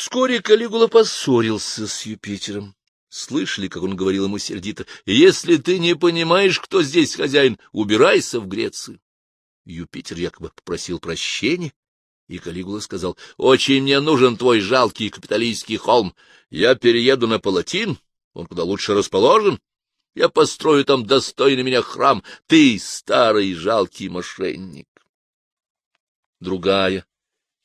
Вскоре Калигула поссорился с Юпитером. Слышали, как он говорил ему сердито, «Если ты не понимаешь, кто здесь хозяин, убирайся в Грецию». Юпитер якобы попросил прощения, и Калигула сказал, «Очень мне нужен твой жалкий капиталистский холм. Я перееду на Палатин, он куда лучше расположен. Я построю там достойный меня храм. Ты, старый жалкий мошенник». Другая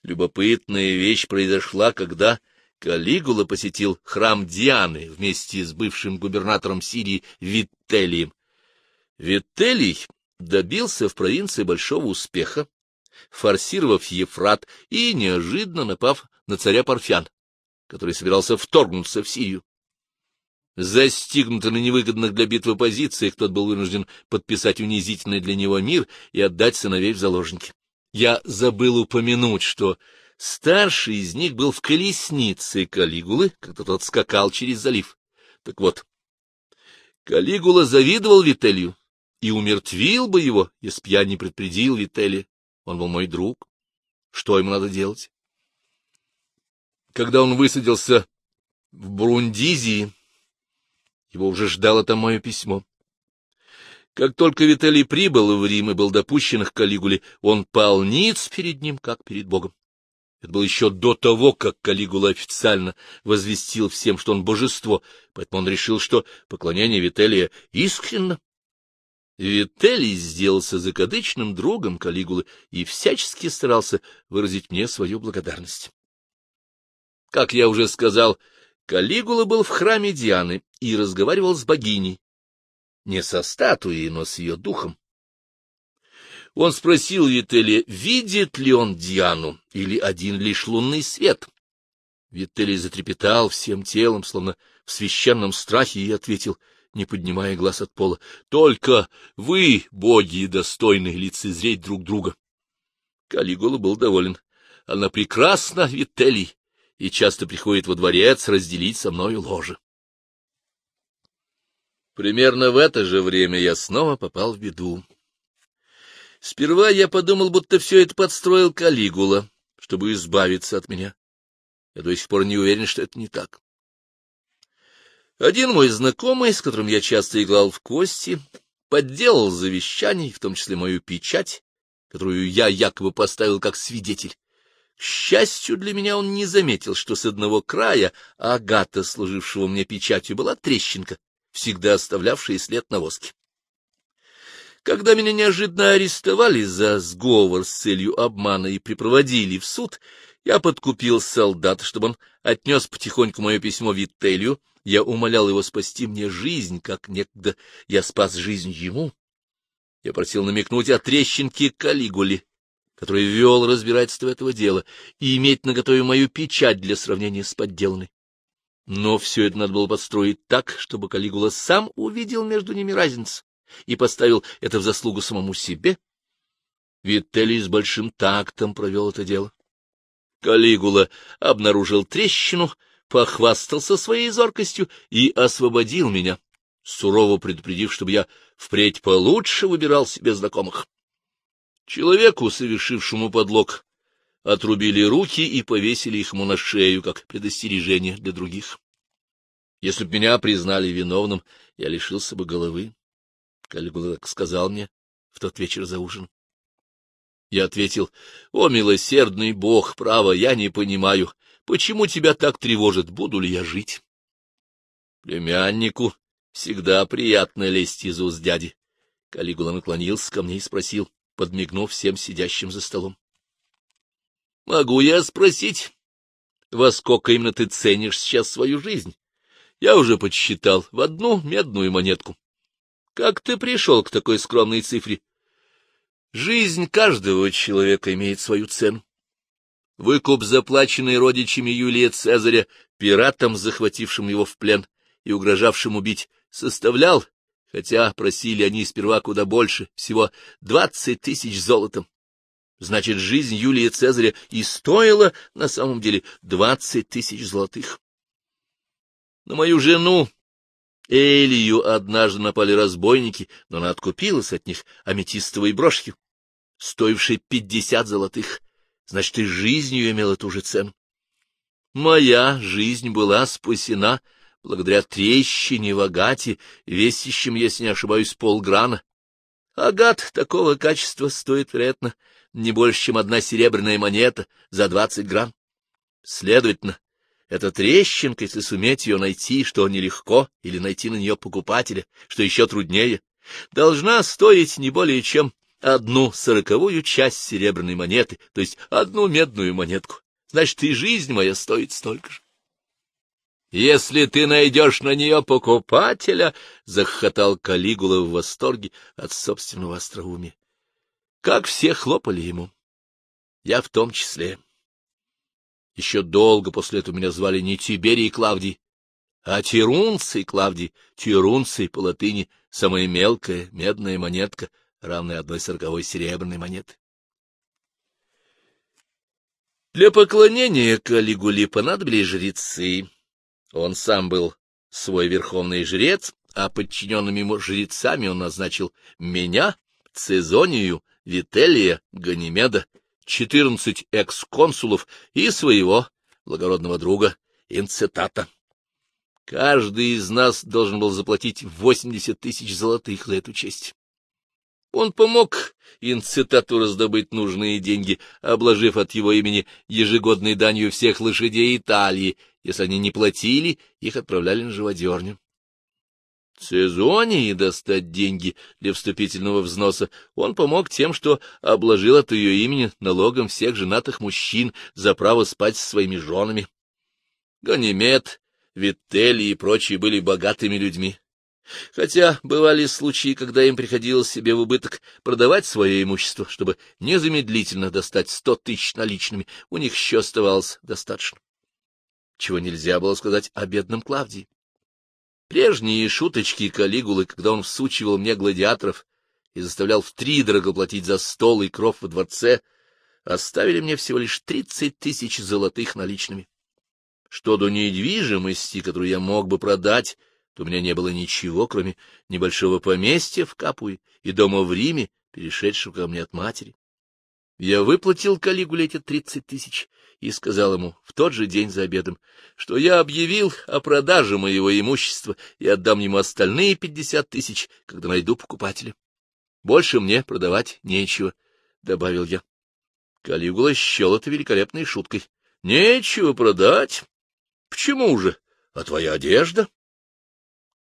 любопытная вещь произошла, когда Калигула посетил храм Дианы вместе с бывшим губернатором Сирии Вителием. Вителий добился в провинции большого успеха, форсировав Ефрат и неожиданно напав на царя Парфян, который собирался вторгнуться в Сирию. Застигнутый на невыгодных для битвы позициях, тот был вынужден подписать унизительный для него мир и отдать сыновей в заложники. Я забыл упомянуть, что старший из них был в колеснице Калигулы, когда тот скакал через залив. Так вот, Калигула завидовал Вителью и умертвил бы его, если б я не предупредил Вителия. Он был мой друг. Что ему надо делать? Когда он высадился в Брундизии, его уже ждало там мое письмо. Как только Виталий прибыл в Рим и был допущен к Калигуле, он пал ниц перед ним, как перед Богом. Это было еще до того, как Калигула официально возвестил всем, что он божество, поэтому он решил, что поклонение Вителия искренно. Вителий сделался закадычным другом Калигулы и всячески старался выразить мне свою благодарность. Как я уже сказал, Калигула был в храме Дианы и разговаривал с богиней, не со статуей, но с ее духом. Он спросил Вителия, видит ли он Диану или один лишь лунный свет. Вителий затрепетал всем телом, словно в священном страхе, и ответил, не поднимая глаз от пола, — Только вы, боги, достойны лицезреть друг друга. Калигула был доволен. Она прекрасна, Вителий, и часто приходит во дворец разделить со мною ложе. Примерно в это же время я снова попал в беду. Сперва я подумал, будто все это подстроил Калигула, чтобы избавиться от меня. Я до сих пор не уверен, что это не так. Один мой знакомый, с которым я часто играл в кости, подделал завещание, в том числе мою печать, которую я якобы поставил как свидетель. К счастью для меня он не заметил, что с одного края агата, служившего мне печатью, была трещинка, всегда оставлявшие след на воске. Когда меня неожиданно арестовали за сговор с целью обмана и припроводили в суд, я подкупил солдата, чтобы он отнес потихоньку мое письмо Виттелью. Я умолял его спасти мне жизнь, как некогда я спас жизнь ему. Я просил намекнуть о трещинке Калигуле, который вел разбирательство этого дела, и иметь наготове мою печать для сравнения с подделанной. Но все это надо было подстроить так, чтобы Калигула сам увидел между ними разницу и поставил это в заслугу самому себе. Вителий с большим тактом провел это дело. Калигула обнаружил трещину, похвастался своей зоркостью и освободил меня, сурово предупредив, чтобы я впредь получше выбирал себе знакомых. Человеку, совершившему подлог, отрубили руки и повесили их ему на шею, как предостережение для других. Если б меня признали виновным, я лишился бы головы. Калигула сказал мне в тот вечер за ужин. Я ответил, — О, милосердный бог, право, я не понимаю, почему тебя так тревожит, буду ли я жить? Племяннику всегда приятно лезть из уст дяди. Калигула наклонился ко мне и спросил, подмигнув всем сидящим за столом. — Могу я спросить, во сколько именно ты ценишь сейчас свою жизнь? Я уже подсчитал в одну медную монетку. Как ты пришел к такой скромной цифре? Жизнь каждого человека имеет свою цену. Выкуп, заплаченный родичами Юлия Цезаря, пиратам, захватившим его в плен и угрожавшим убить, составлял, хотя просили они сперва куда больше, всего двадцать тысяч золотом. Значит, жизнь Юлия Цезаря и стоила на самом деле двадцать тысяч золотых. На мою жену Элию однажды напали разбойники, но она откупилась от них аметистовой брошки, стоившей пятьдесят золотых. Значит, и жизнью имела ту же цену. Моя жизнь была спасена благодаря трещине в агате, весящем, если не ошибаюсь, полграна. Агат такого качества стоит, вероятно, не больше, чем одна серебряная монета за двадцать грамм. Следовательно, эта трещинка, если суметь ее найти, что нелегко, или найти на нее покупателя, что еще труднее, должна стоить не более чем одну сороковую часть серебряной монеты, то есть одну медную монетку. Значит, и жизнь моя стоит столько же. Если ты найдешь на нее покупателя, — захохотал Калигула в восторге от собственного остроумия. Как все хлопали ему. Я в том числе. Еще долго после этого меня звали не Тиберий Клавдий, а Тирунций Клавдий. Тирунций по латыни — самая мелкая медная монетка, равная одной сороковой серебряной монеты. Для поклонения Калигуле понадобились жрецы. Он сам был свой верховный жрец, а подчиненными ему жрецами он назначил меня, Цезонию, Вителия, Ганимеда, четырнадцать экс-консулов и своего благородного друга Инцитата. Каждый из нас должен был заплатить восемьдесят тысяч золотых за эту честь. Он помог Инцитату раздобыть нужные деньги, обложив от его имени ежегодной данью всех лошадей Италии. Если они не платили, их отправляли на живодерню. Цезонии достать деньги для вступительного взноса он помог тем, что обложил от ее имени налогом всех женатых мужчин за право спать со своими женами. Ганимед, Вителли и прочие были богатыми людьми. Хотя бывали случаи, когда им приходилось себе в убыток продавать свое имущество, чтобы незамедлительно достать сто тысяч наличными, у них еще оставалось достаточно. Чего нельзя было сказать о бедном Клавдии. Прежние шуточки Калигулы, когда он всучивал мне гладиаторов и заставлял втридорого платить за стол и кров во дворце, оставили мне всего лишь тридцать тысяч золотых наличными. Что до недвижимости, которую я мог бы продать, то у меня не было ничего, кроме небольшого поместья в Капуе и дома в Риме, перешедшего ко мне от матери. Я выплатил Калигуле эти тридцать тысяч и сказал ему в тот же день за обедом, что я объявил о продаже моего имущества и отдам ему остальные пятьдесят тысяч, когда найду покупателя. Больше мне продавать нечего, — добавил я. Калигула счел это великолепной шуткой. — Нечего продать? Почему же? А твоя одежда?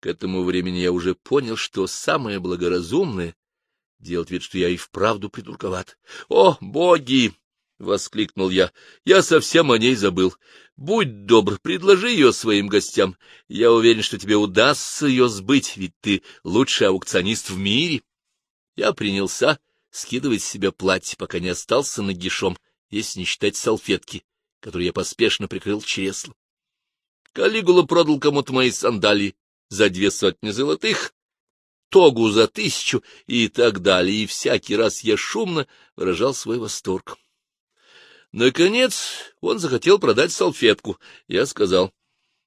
К этому времени я уже понял, что самое благоразумное — делать вид, что я и вправду придурковат. — О, боги! — воскликнул я. — Я совсем о ней забыл. Будь добр, предложи ее своим гостям. Я уверен, что тебе удастся ее сбыть, ведь ты лучший аукционист в мире. Я принялся скидывать с себя платье, пока не остался нагишом, если не считать салфетки, которую я поспешно прикрыл чреслом. Калигула продал кому-то мои сандалии за две сотни золотых, тогу за тысячу и так далее, и всякий раз я шумно выражал свой восторг. Наконец он захотел продать салфетку. Я сказал,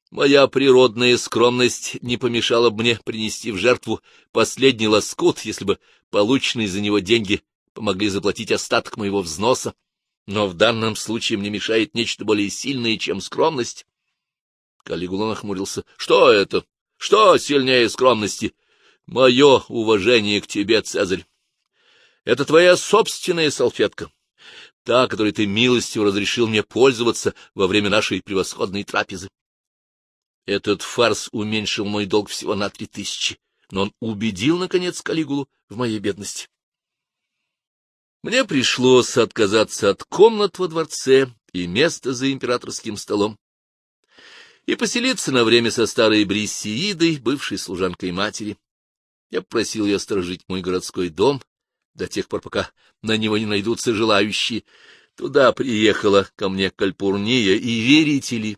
моя природная скромность не помешала бы мне принести в жертву последний лоскут, если бы полученные за него деньги помогли заплатить остаток моего взноса. Но в данном случае мне мешает нечто более сильное, чем скромность. Калигула нахмурился. — Что это? Что сильнее скромности? — Мое уважение к тебе, Цезарь. Это твоя собственная салфетка та, которой ты милостью разрешил мне пользоваться во время нашей превосходной трапезы. Этот фарс уменьшил мой долг всего на три тысячи, но он убедил, наконец, Калигулу в моей бедности. Мне пришлось отказаться от комнат во дворце и места за императорским столом и поселиться на время со старой Бриссиидой, бывшей служанкой матери. Я попросил ее сторожить мой городской дом, до тех пор, пока на него не найдутся желающие. Туда приехала ко мне Кальпурния, и верите ли,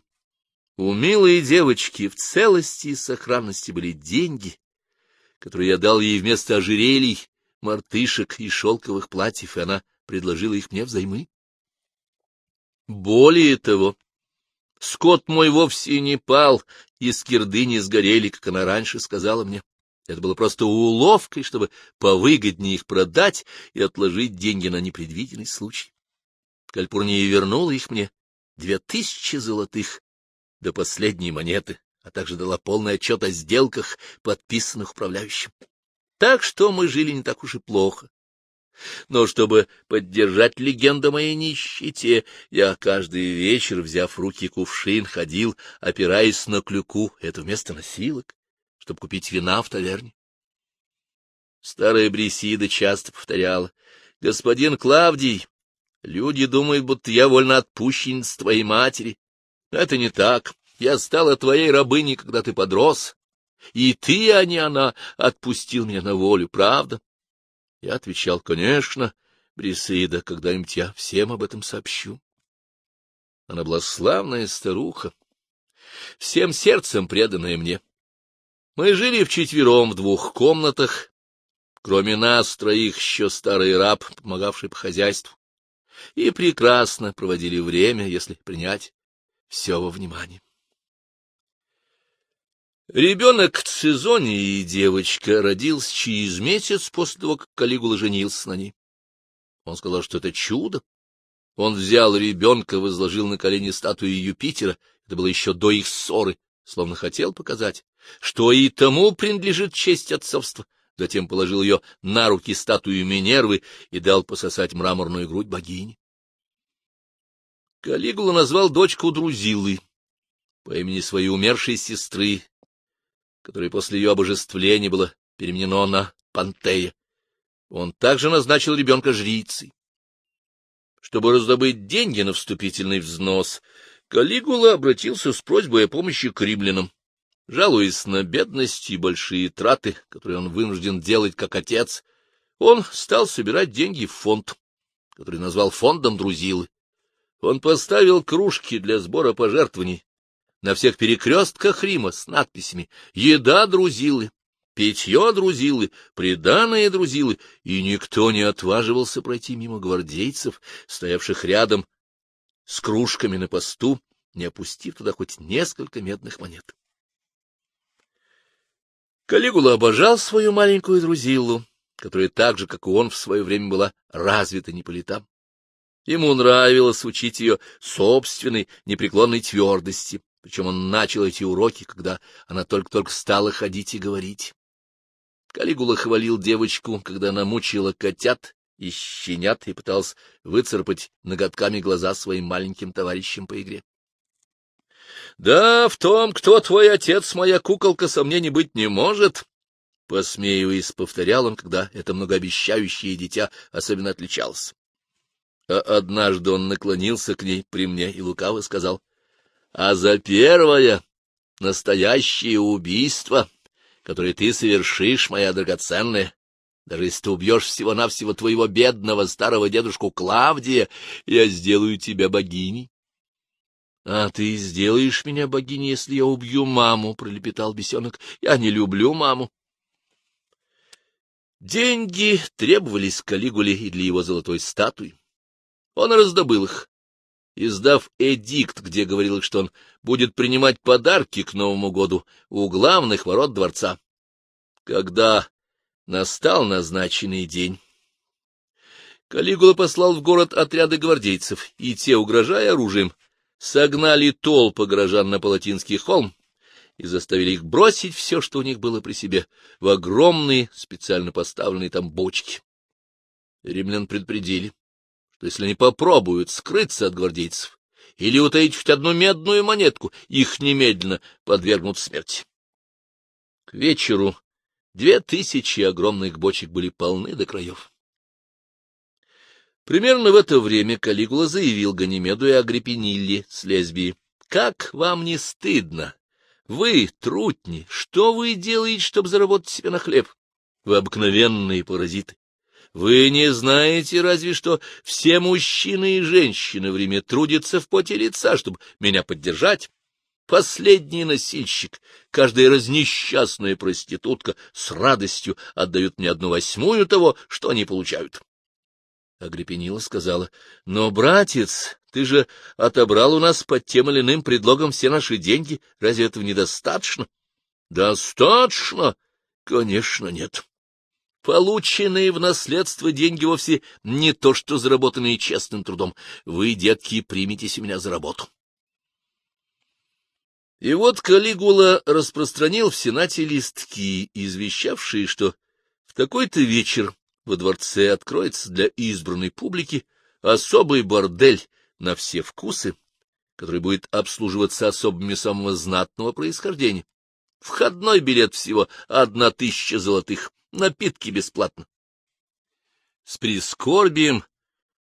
у милой девочки в целости и сохранности были деньги, которые я дал ей вместо ожерелий, мартышек и шелковых платьев, и она предложила их мне взаймы. Более того, скот мой вовсе не пал, и скирды не сгорели, как она раньше сказала мне. Это было просто уловкой, чтобы повыгоднее их продать и отложить деньги на непредвиденный случай. Кальпурния вернула их мне, две тысячи золотых до последней монеты, а также дала полный отчет о сделках, подписанных управляющим. Так что мы жили не так уж и плохо. Но чтобы поддержать легенду моей нищете, я каждый вечер, взяв в руки кувшин, ходил, опираясь на клюку, это вместо носилок, чтобы купить вина в таверне. Старая Брисида часто повторяла, — Господин Клавдий, люди думают, будто я вольно отпущенец твоей матери. Это не так. Я стала твоей рабыней, когда ты подрос. И ты, а не она, отпустил меня на волю, правда? Я отвечал, конечно, Брисида, когда-нибудь я всем об этом сообщу. Она была славная старуха, всем сердцем преданная мне. Мы жили вчетвером в двух комнатах, кроме нас троих еще старый раб, помогавший по хозяйству, и прекрасно проводили время, если принять все во внимание. Ребенок Цезония и девочка родился через месяц после того, как Калигула женился на ней. Он сказал, что это чудо. Он взял ребенка, возложил на колени статую Юпитера, это было еще до их ссоры, словно хотел показать, что и тому принадлежит честь отцовства. Затем положил ее на руки статую Минервы и дал пососать мраморную грудь богини. Калигула назвал дочку Друзилы по имени своей умершей сестры, которое после ее обожествления было переменено на Пантея. Он также назначил ребенка жрицей. Чтобы раздобыть деньги на вступительный взнос, Калигула обратился с просьбой о помощи к римлянам. Жалуясь на бедность и большие траты, которые он вынужден делать как отец, он стал собирать деньги в фонд, который назвал фондом Друзилы. Он поставил кружки для сбора пожертвований на всех перекрестках Рима с надписями «Еда друзилы», «Питье друзилы», «Преданные друзилы», и никто не отваживался пройти мимо гвардейцев, стоявших рядом с кружками на посту, не опустив туда хоть несколько медных монет. Калигула обожал свою маленькую друзилу, которая так же, как и он, в свое время была развита не по. Ему нравилось учить ее собственной непреклонной твердости, причем он начал эти уроки, когда она только-только стала ходить и говорить. Калигула хвалил девочку, когда она мучила котят и щенят и пытался выцарапать ноготками глаза своим маленьким товарищам по игре. — Да, в том, кто твой отец, моя куколка, сомнений быть не может, — посмеиваясь, повторял он, когда это многообещающее дитя особенно отличалось. А однажды он наклонился к ней при мне и лукаво сказал, а за первое настоящее убийство, которое ты совершишь, моя драгоценная, даже если ты убьешь всего-навсего твоего бедного старого дедушку Клавдия, я сделаю тебя богиней. — А ты сделаешь меня богиней, если я убью маму, — пролепетал бесенок. — Я не люблю маму. Деньги требовались Калигуле и для его золотой статуи. Он раздобыл их, издав эдикт, где говорилось, что он будет принимать подарки к Новому году у главных ворот дворца. Когда настал назначенный день, Калигула послал в город отряды гвардейцев, и те, угрожая оружием, согнали толпы горожан на Палатинский холм и заставили их бросить все, что у них было при себе, в огромные специально поставленные там бочки. Римлян предупредили, что если они попробуют скрыться от гвардейцев или утаить хоть одну медную монетку, их немедленно подвергнут смерти. К вечеру две тысячи огромных бочек были полны до краев. Примерно в это время Калигула заявил Ганимеду и Агриппинилле с лесбии. — Как вам не стыдно? Вы, трутни, что вы делаете, чтобы заработать себе на хлеб? Вы обыкновенные паразиты. Вы не знаете разве что все мужчины и женщины в Риме трудятся в поте лица, чтобы меня поддержать? Последний носильщик, каждая разнесчастная проститутка с радостью отдают мне одну восьмую того, что они получают. Агриппинила сказала, — Но, братец, ты же отобрал у нас под тем или иным предлогом все наши деньги. Разве этого недостаточно? — Достаточно? Конечно, нет. Полученные в наследство деньги вовсе не то, что заработанные честным трудом. Вы, детки, приметесь у меня за работу. И вот Калигула распространил в Сенате листки, извещавшие, что в такой-то вечер во дворце откроется для избранной публики особый бордель на все вкусы, который будет обслуживаться особыми самого знатного происхождения. Входной билет всего одна тысяча золотых, напитки бесплатно. С прискорбием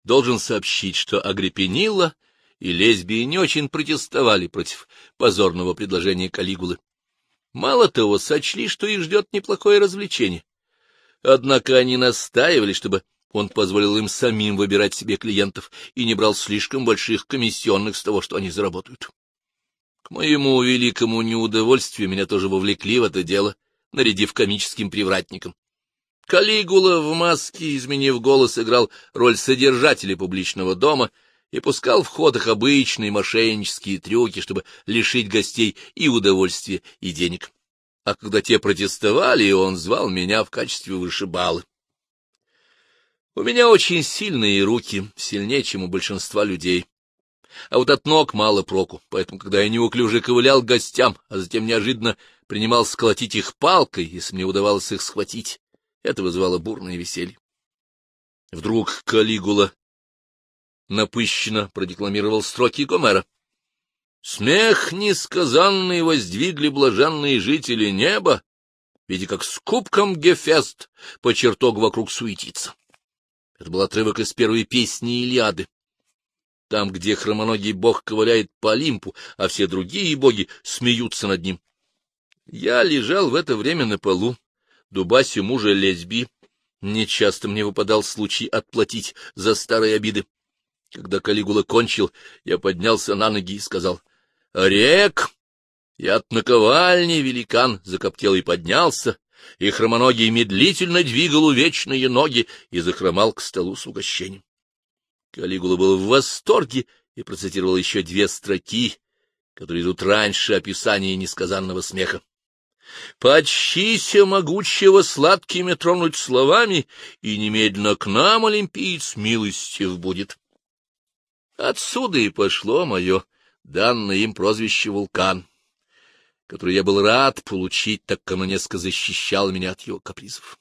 должен сообщить, что Агриппенила и лесбии не очень протестовали против позорного предложения Калигулы. Мало того, сочли, что их ждет неплохое развлечение. Однако они настаивали, чтобы он позволил им самим выбирать себе клиентов и не брал слишком больших комиссионных с того, что они заработают. К моему великому неудовольствию меня тоже вовлекли в это дело, нарядив комическим привратником. Калигула в маске, изменив голос, играл роль содержателя публичного дома и пускал в ход их обычные мошеннические трюки, чтобы лишить гостей и удовольствия, и денег. А когда те протестовали, он звал меня в качестве вышибалы. У меня очень сильные руки, сильнее, чем у большинства людей. А вот от ног мало проку, поэтому, когда я неуклюже ковылял к гостям, а затем неожиданно принимал сколотить их палкой, если мне удавалось их схватить, это вызывало бурное веселье. Вдруг Калигула напыщенно продекламировал строки Гомера. Смех несказанный воздвигли блаженные жители неба, видя, как с кубком Гефест по чертог вокруг суетится. Это был отрывок из первой песни Илиады. Там, где хромоногий бог ковыляет по Олимпу, а все другие боги смеются над ним. Я лежал в это время на полу, дубасю мужа лесби. Нечасто мне выпадал случай отплатить за старые обиды. Когда Калигула кончил, я поднялся на ноги и сказал, — Рек! И от наковальни великан закоптел и поднялся, и хромоногий медлительно двигал увечные ноги и захромал к столу с угощением. Калигула был в восторге и процитировал еще две строки, которые идут раньше описания несказанного смеха. «Почтися могучего сладкими тронуть словами, и немедленно к нам, олимпиец, милостив будет». Отсюда и пошло мое данное им прозвище «Вулкан» которую я был рад получить, так как оно несколько защищало меня от его капризов.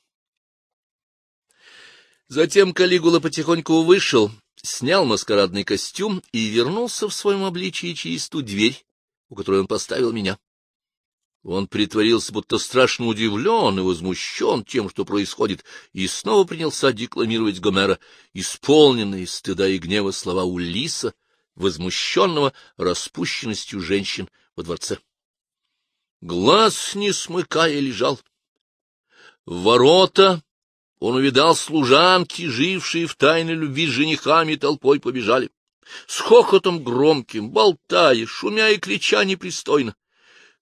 Затем Калигула потихоньку вышел, снял маскарадный костюм и вернулся в своем обличии через ту дверь, у которой он поставил меня. Он притворился, будто страшно удивлен и возмущен тем, что происходит, и снова принялся декламировать Гомера, исполненные стыда и гнева слова Улиса, возмущенного распущенностью женщин во дворце глаз не смыкая лежал. Ворота он увидал служанки, жившие в тайной любви с женихами, толпой побежали. С хохотом громким, болтая, шумя и крича непристойно.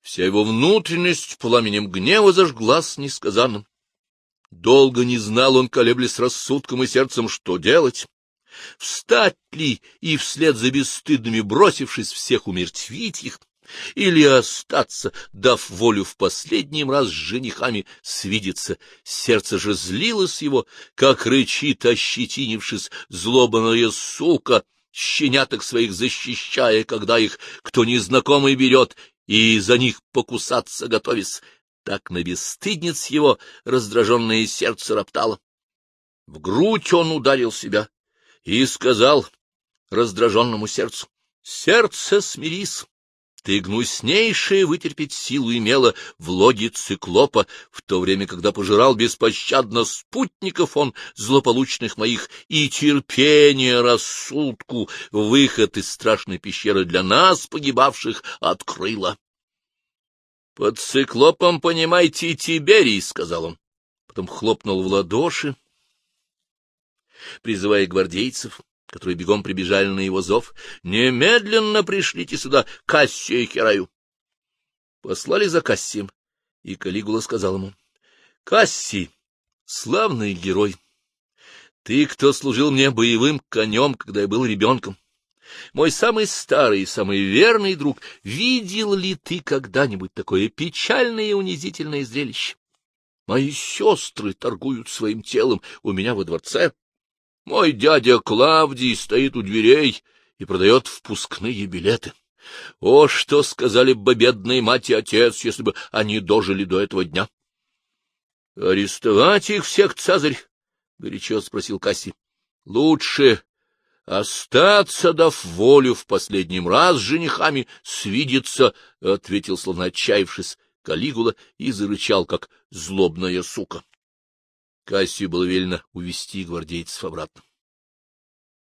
Вся его внутренность пламенем гнева зажглась несказанным. Долго не знал он, колеблясь рассудком и сердцем, что делать. Встать ли и вслед за бесстыдными бросившись всех умертвить их, или остаться, дав волю в последний раз с женихами свидеться. Сердце же злилось его, как рычит, ощетинившись, злобная сука, щеняток своих защищая, когда их кто незнакомый берет, и за них покусаться готовясь. Так на бесстыдниц его раздраженное сердце роптало. В грудь он ударил себя и сказал раздраженному сердцу, — Сердце, смирись, ты гнуснейшее вытерпеть силу имела в лоде циклопа, в то время, когда пожирал беспощадно спутников он, злополучных моих, и терпение рассудку, выход из страшной пещеры для нас, погибавших, открыла. — Под циклопом, понимаете, Тиберий, — сказал он. Потом хлопнул в ладоши, призывая гвардейцев которые бегом прибежали на его зов, «Немедленно пришлите сюда Кассия и Хераю!» Послали за Кассием, и Калигула сказал ему, «Кассий, славный герой, ты, кто служил мне боевым конем, когда я был ребенком, мой самый старый и самый верный друг, видел ли ты когда-нибудь такое печальное и унизительное зрелище? Мои сестры торгуют своим телом у меня во дворце. Мой дядя Клавдий стоит у дверей и продает впускные билеты. О, что сказали бы бедные мать и отец, если бы они дожили до этого дня! — Арестовать их всех, Цезарь? — горячо спросил Касси. — Лучше остаться, дав волю в последним раз с женихами, свидеться, — ответил, словно отчаявшись, Калигула и зарычал, как злобная сука. Кассию было велено увести гвардейцев обратно.